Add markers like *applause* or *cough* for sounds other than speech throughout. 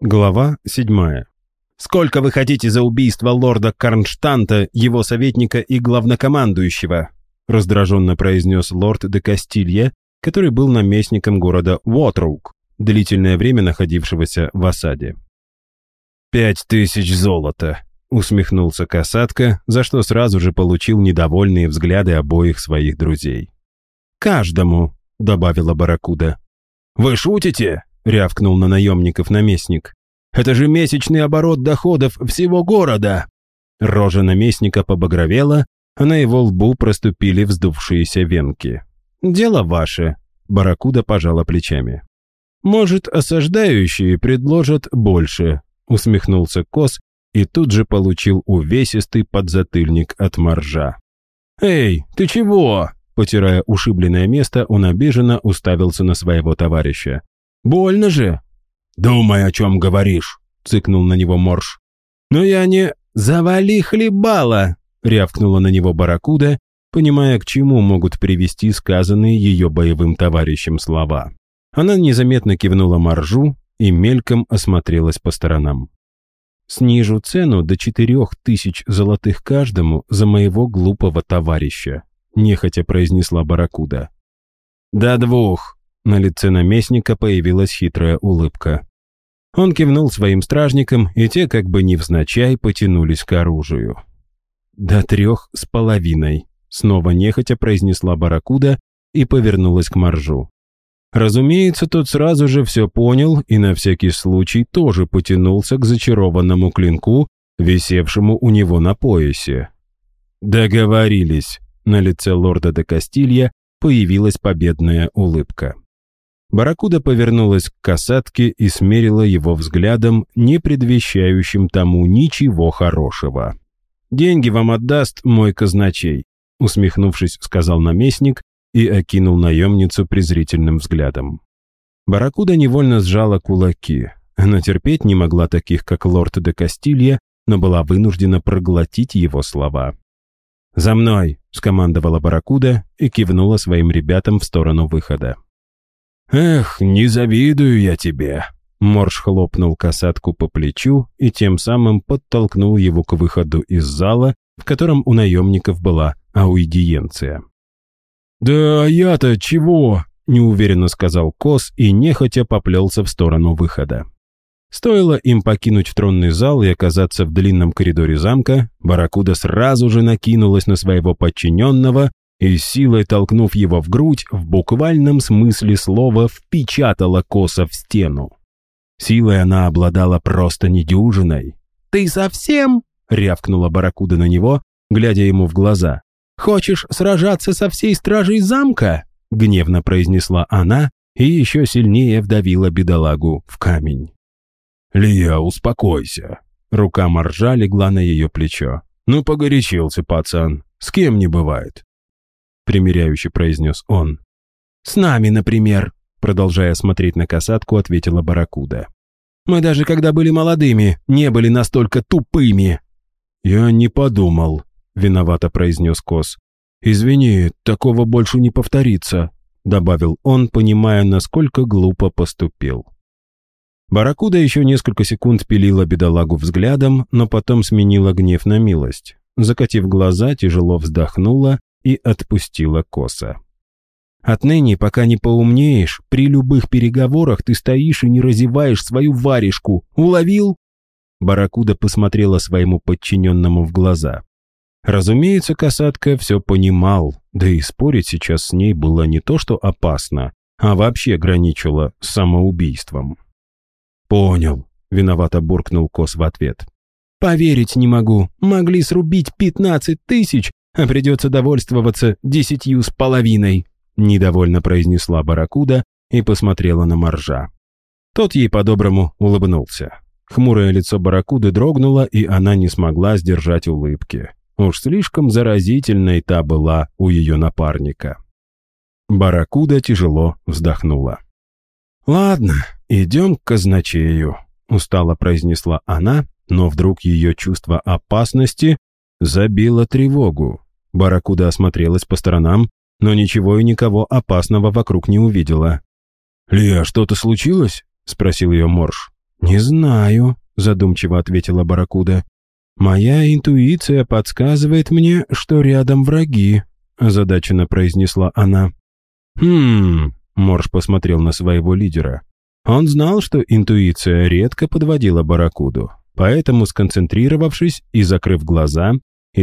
Глава 7. «Сколько вы хотите за убийство лорда Карнштанта, его советника и главнокомандующего?» раздраженно произнес лорд де Кастилье, который был наместником города Уотрук, длительное время находившегося в осаде. «Пять тысяч золота», — усмехнулся касатка, за что сразу же получил недовольные взгляды обоих своих друзей. «Каждому», — добавила Баракуда. «Вы шутите?» Рявкнул на наемников наместник. «Это же месячный оборот доходов всего города!» Рожа наместника побагровела, а на его лбу проступили вздувшиеся венки. «Дело ваше», — Баракуда пожала плечами. «Может, осаждающие предложат больше», — усмехнулся Кос и тут же получил увесистый подзатыльник от моржа. «Эй, ты чего?» Потирая ушибленное место, он обиженно уставился на своего товарища. Больно же!» «Думай, о чем говоришь!» — цыкнул на него Морж. «Но я не... Завали хлебала!» — рявкнула на него Барракуда, понимая, к чему могут привести сказанные ее боевым товарищем слова. Она незаметно кивнула Моржу и мельком осмотрелась по сторонам. «Снижу цену до четырех тысяч золотых каждому за моего глупого товарища», нехотя произнесла Барракуда. «До двух», на лице наместника появилась хитрая улыбка. Он кивнул своим стражникам, и те, как бы невзначай, потянулись к оружию. «До трех с половиной», — снова нехотя произнесла Баракуда и повернулась к Маржу. Разумеется, тот сразу же все понял и на всякий случай тоже потянулся к зачарованному клинку, висевшему у него на поясе. «Договорились», — на лице лорда де Кастилья появилась победная улыбка. Баракуда повернулась к касатке и смерила его взглядом, не предвещающим тому ничего хорошего. «Деньги вам отдаст мой казначей», усмехнувшись, сказал наместник и окинул наемницу презрительным взглядом. Баракуда невольно сжала кулаки. Она терпеть не могла таких, как лорд де Кастилья, но была вынуждена проглотить его слова. «За мной!» — скомандовала Баракуда и кивнула своим ребятам в сторону выхода. «Эх, не завидую я тебе!» Морж хлопнул касатку по плечу и тем самым подтолкнул его к выходу из зала, в котором у наемников была аудиенция. «Да я-то чего?» – неуверенно сказал Кос и нехотя поплелся в сторону выхода. Стоило им покинуть тронный зал и оказаться в длинном коридоре замка, Баракуда сразу же накинулась на своего подчиненного и силой толкнув его в грудь, в буквальном смысле слова впечатала коса в стену. Силой она обладала просто недюжиной. «Ты совсем?» — рявкнула Баракуда на него, глядя ему в глаза. «Хочешь сражаться со всей стражей замка?» — гневно произнесла она и еще сильнее вдавила бедолагу в камень. «Лия, успокойся!» Рука моржа легла на ее плечо. «Ну, погорячился пацан. С кем не бывает примиряюще произнес он. «С нами, например», продолжая смотреть на касатку, ответила Баракуда. «Мы даже когда были молодыми, не были настолько тупыми». «Я не подумал», — виновато произнес Кос. «Извини, такого больше не повторится», — добавил он, понимая, насколько глупо поступил. Баракуда еще несколько секунд пилила бедолагу взглядом, но потом сменила гнев на милость. Закатив глаза, тяжело вздохнула и отпустила коса. Отныне, пока не поумнеешь, при любых переговорах ты стоишь и не разеваешь свою варежку. Уловил?» Баракуда посмотрела своему подчиненному в глаза. Разумеется, касатка все понимал, да и спорить сейчас с ней было не то что опасно, а вообще граничило самоубийством. «Понял», — виновато буркнул Кос в ответ. «Поверить не могу. Могли срубить пятнадцать тысяч, а придется довольствоваться десятью с половиной», недовольно произнесла Баракуда и посмотрела на Маржа. Тот ей по-доброму улыбнулся. Хмурое лицо Баракуды дрогнуло, и она не смогла сдержать улыбки. Уж слишком заразительной та была у ее напарника. Баракуда тяжело вздохнула. «Ладно, идем к казначею», — устало произнесла она, но вдруг ее чувство опасности забило тревогу. Баракуда осмотрелась по сторонам, но ничего и никого опасного вокруг не увидела. «Лия, что-то случилось?» — спросил ее Морж. «Не знаю», — задумчиво ответила Баракуда. «Моя интуиция подсказывает мне, что рядом враги», — озадаченно произнесла она. «Хм...» — Морж посмотрел на своего лидера. Он знал, что интуиция редко подводила Баракуду, поэтому, сконцентрировавшись и закрыв глаза,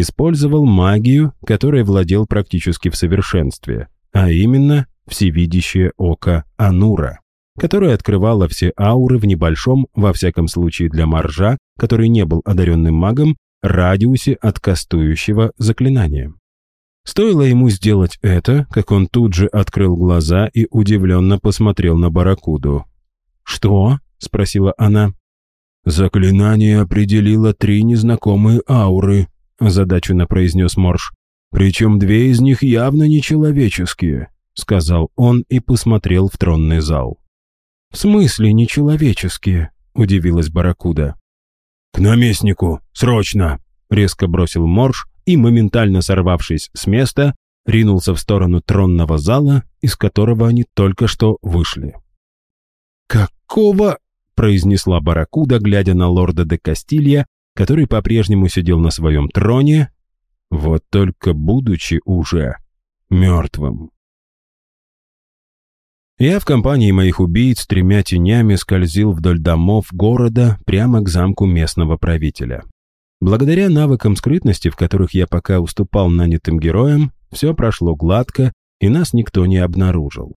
использовал магию, которой владел практически в совершенстве, а именно всевидящее око Анура, которое открывало все ауры в небольшом, во всяком случае для Маржа, который не был одаренным магом, радиусе от кастующего заклинания. Стоило ему сделать это, как он тут же открыл глаза и удивленно посмотрел на Баракуду. «Что?» — спросила она. «Заклинание определило три незнакомые ауры», — озадаченно произнес Морж. «Причем две из них явно нечеловеческие», — сказал он и посмотрел в тронный зал. «В смысле нечеловеческие?» — удивилась Баракуда. «К наместнику! Срочно!» — резко бросил Морж и, моментально сорвавшись с места, ринулся в сторону тронного зала, из которого они только что вышли. «Какого?» — произнесла Баракуда, глядя на лорда де Кастилья, который по-прежнему сидел на своем троне, вот только будучи уже мертвым. Я в компании моих убийц тремя тенями скользил вдоль домов города прямо к замку местного правителя. Благодаря навыкам скрытности, в которых я пока уступал нанятым героям, все прошло гладко, и нас никто не обнаружил.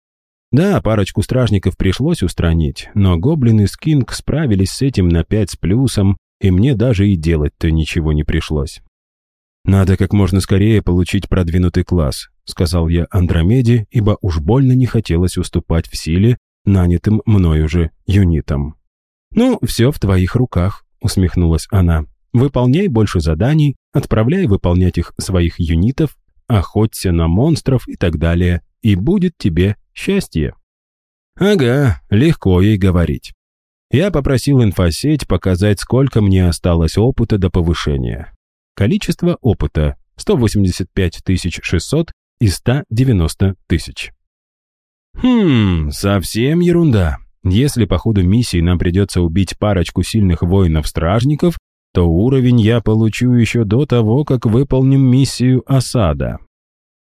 Да, парочку стражников пришлось устранить, но гоблин и скинг справились с этим на пять с плюсом, и мне даже и делать-то ничего не пришлось. «Надо как можно скорее получить продвинутый класс», сказал я Андромеде, ибо уж больно не хотелось уступать в силе нанятым мною же юнитам. «Ну, все в твоих руках», усмехнулась она. «Выполняй больше заданий, отправляй выполнять их своих юнитов, охоться на монстров и так далее, и будет тебе счастье». Ага, легко ей говорить. Я попросил инфосеть показать, сколько мне осталось опыта до повышения. Количество опыта – 185 600 из 190 тысяч. Хм, совсем ерунда. Если по ходу миссии нам придется убить парочку сильных воинов-стражников, то уровень я получу еще до того, как выполним миссию осада.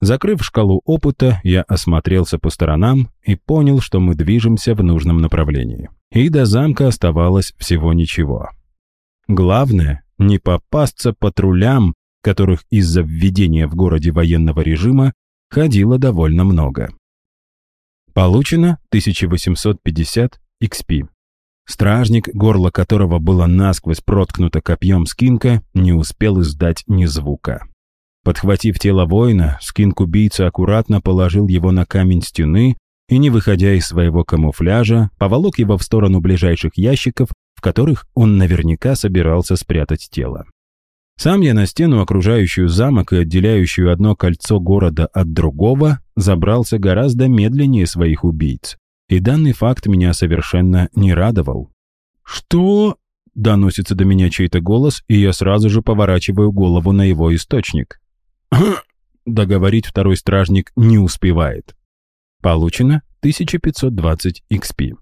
Закрыв шкалу опыта, я осмотрелся по сторонам и понял, что мы движемся в нужном направлении. И до замка оставалось всего ничего. Главное, не попасться патрулям, которых из-за введения в городе военного режима ходило довольно много. Получено 1850 XP. Стражник, горло которого было насквозь проткнуто копьем скинка, не успел издать ни звука. Подхватив тело воина, скинк-убийца аккуратно положил его на камень стены и, не выходя из своего камуфляжа, поволок его в сторону ближайших ящиков, в которых он наверняка собирался спрятать тело. Сам я на стену, окружающую замок и отделяющую одно кольцо города от другого, забрался гораздо медленнее своих убийц. И данный факт меня совершенно не радовал. «Что?» – доносится до меня чей-то голос, и я сразу же поворачиваю голову на его источник. *coughs* Договорить второй стражник не успевает. Получено 1520 XP.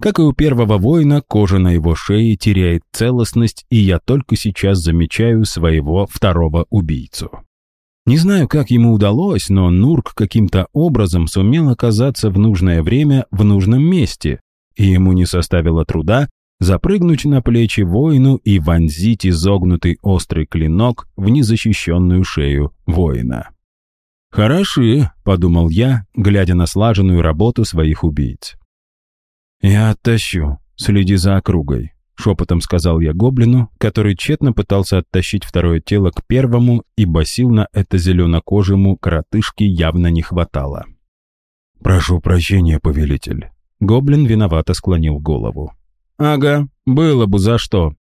Как и у первого воина, кожа на его шее теряет целостность, и я только сейчас замечаю своего второго убийцу. Не знаю, как ему удалось, но Нурк каким-то образом сумел оказаться в нужное время в нужном месте, и ему не составило труда запрыгнуть на плечи воину и вонзить изогнутый острый клинок в незащищенную шею воина. «Хороши», — подумал я, глядя на слаженную работу своих убийц. «Я оттащу, следи за округой», — шепотом сказал я гоблину, который тщетно пытался оттащить второе тело к первому, ибо сил на это зеленокожему коротышке явно не хватало. «Прошу прощения, повелитель». Гоблин виновато склонил голову. «Ага, было бы за что.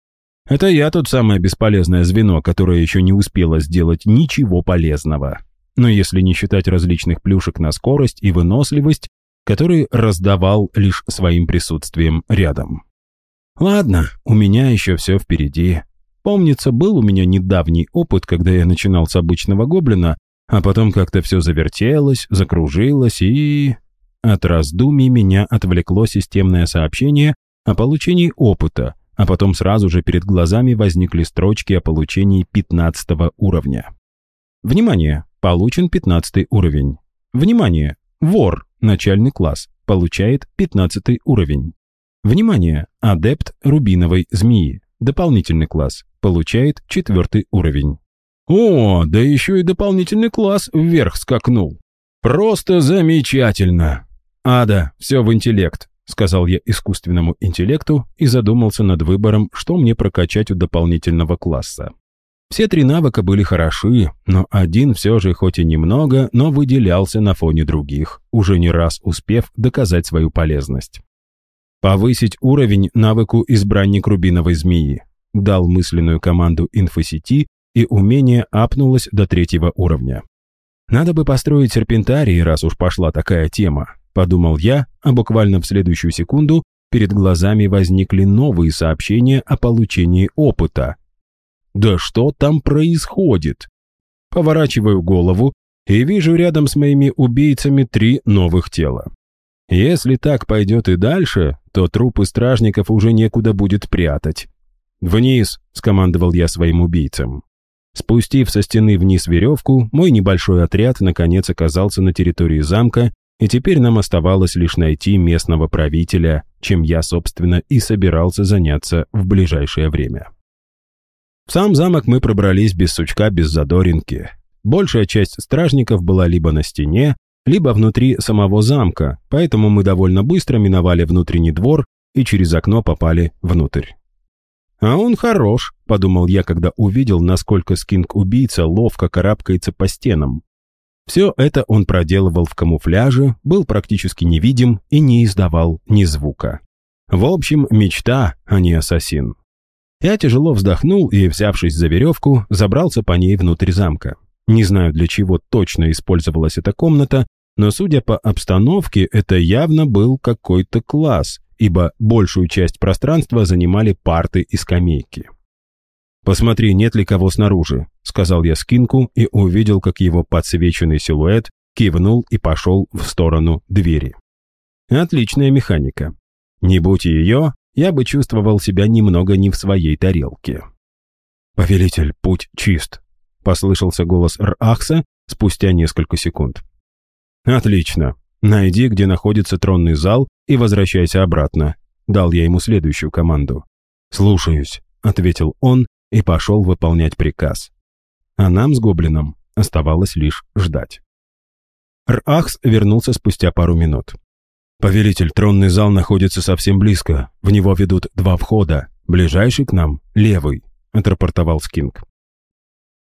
Это я тут самое бесполезное звено, которое еще не успело сделать ничего полезного. Но если не считать различных плюшек на скорость и выносливость, который раздавал лишь своим присутствием рядом. Ладно, у меня еще все впереди. Помнится, был у меня недавний опыт, когда я начинал с обычного гоблина, а потом как-то все завертелось, закружилось и... От раздумий меня отвлекло системное сообщение, о получении опыта, а потом сразу же перед глазами возникли строчки о получении 15 уровня. Внимание! Получен 15 уровень. Внимание! Вор, начальный класс, получает 15 уровень. Внимание! Адепт рубиновой змеи, дополнительный класс, получает 4 уровень. О, да еще и дополнительный класс вверх скакнул. Просто замечательно. Ада, все в интеллект, сказал я искусственному интеллекту и задумался над выбором, что мне прокачать у дополнительного класса. Все три навыка были хороши, но один все же хоть и немного, но выделялся на фоне других, уже не раз успев доказать свою полезность. Повысить уровень навыку «Избранник рубиновой змеи». Дал мысленную команду инфосети, и умение апнулось до третьего уровня. Надо бы построить серпентарий, раз уж пошла такая тема, подумал я, а буквально в следующую секунду перед глазами возникли новые сообщения о получении опыта. Да что там происходит? Поворачиваю голову и вижу рядом с моими убийцами три новых тела. Если так пойдет и дальше, то трупы стражников уже некуда будет прятать. «Вниз!» – скомандовал я своим убийцам. Спустив со стены вниз веревку, мой небольшой отряд наконец оказался на территории замка, и теперь нам оставалось лишь найти местного правителя, чем я, собственно, и собирался заняться в ближайшее время. В сам замок мы пробрались без сучка, без задоринки. Большая часть стражников была либо на стене, либо внутри самого замка, поэтому мы довольно быстро миновали внутренний двор и через окно попали внутрь. «А он хорош», — подумал я, когда увидел, насколько скинг-убийца ловко карабкается по стенам. Все это он проделывал в камуфляже, был практически невидим и не издавал ни звука. В общем, мечта, а не ассасин. Я тяжело вздохнул и, взявшись за веревку, забрался по ней внутрь замка. Не знаю, для чего точно использовалась эта комната, но, судя по обстановке, это явно был какой-то класс, ибо большую часть пространства занимали парты и скамейки. «Посмотри, нет ли кого снаружи», — сказал я Скинку и увидел, как его подсвеченный силуэт кивнул и пошел в сторону двери. Отличная механика. Не будь ее, я бы чувствовал себя немного не в своей тарелке. «Повелитель, путь чист», — послышался голос Рахса спустя несколько секунд. «Отлично. Найди, где находится тронный зал, и возвращайся обратно», — дал я ему следующую команду. «Слушаюсь», — ответил он и пошел выполнять приказ. А нам с гоблином оставалось лишь ждать. Рахс вернулся спустя пару минут. «Повелитель, тронный зал находится совсем близко. В него ведут два входа. Ближайший к нам — левый», — отрапортовал Скинг.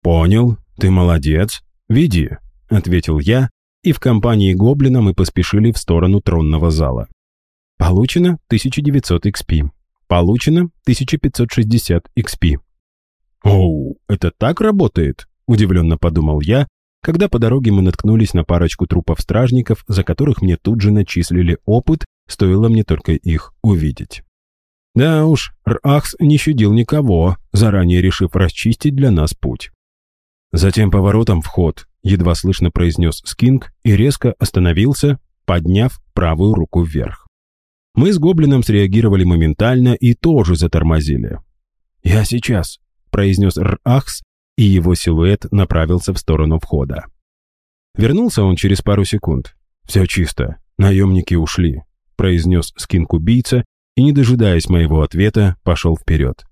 «Понял. Ты молодец. Веди», — ответил я и в компании Гоблина мы поспешили в сторону тронного зала. Получено 1900 XP. Получено 1560 XP. «Оу, это так работает?» – удивленно подумал я, когда по дороге мы наткнулись на парочку трупов стражников, за которых мне тут же начислили опыт, стоило мне только их увидеть. Да уж, Рахс не щадил никого, заранее решив расчистить для нас путь. Затем поворотом вход, едва слышно произнес Скинг и резко остановился, подняв правую руку вверх. Мы с Гоблином среагировали моментально и тоже затормозили. «Я сейчас», — произнес Рахс, и его силуэт направился в сторону входа. Вернулся он через пару секунд. «Все чисто, наемники ушли», — произнес Скинг-убийца и, не дожидаясь моего ответа, пошел вперед.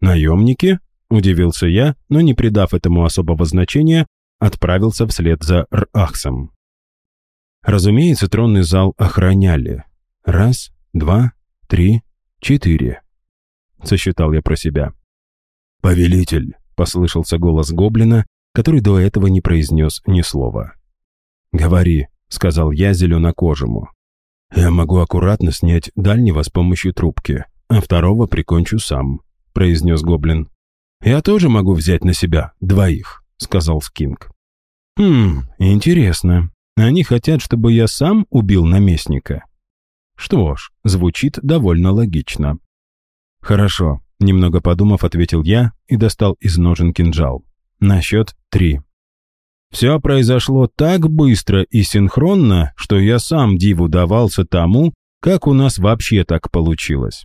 «Наемники?» — удивился я, но, не придав этому особого значения, отправился вслед за Рахсом. Разумеется, тронный зал охраняли. Раз, два, три, четыре. Сосчитал я про себя. «Повелитель», — послышался голос гоблина, который до этого не произнес ни слова. «Говори», — сказал я зеленокожему. «Я могу аккуратно снять дальнего с помощью трубки, а второго прикончу сам», — произнес гоблин. «Я тоже могу взять на себя двоих», — сказал Скинг. Хм, интересно. Они хотят, чтобы я сам убил наместника? Что ж, звучит довольно логично. Хорошо, немного подумав, ответил я и достал из ножен кинжал. На счет три. Все произошло так быстро и синхронно, что я сам диву давался тому, Как у нас вообще так получилось?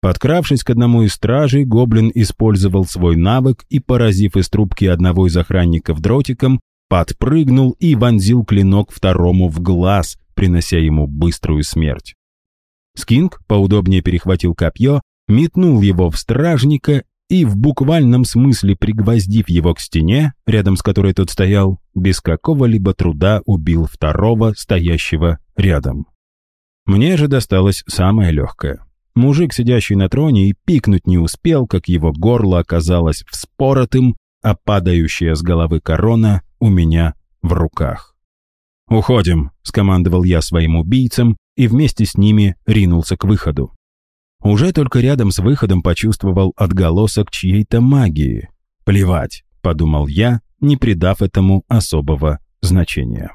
Подкравшись к одному из стражей, гоблин использовал свой навык и, поразив из трубки одного из охранников дротиком, подпрыгнул и вонзил клинок второму в глаз, принося ему быструю смерть. Скинг поудобнее перехватил копье, метнул его в стражника и, в буквальном смысле пригвоздив его к стене, рядом с которой тот стоял, без какого-либо труда убил второго, стоящего рядом. Мне же досталось самое легкое. Мужик, сидящий на троне, и пикнуть не успел, как его горло оказалось вспоротым, а падающая с головы корона у меня в руках. «Уходим», — скомандовал я своим убийцам и вместе с ними ринулся к выходу. Уже только рядом с выходом почувствовал отголосок чьей-то магии. «Плевать», — подумал я, не придав этому особого значения.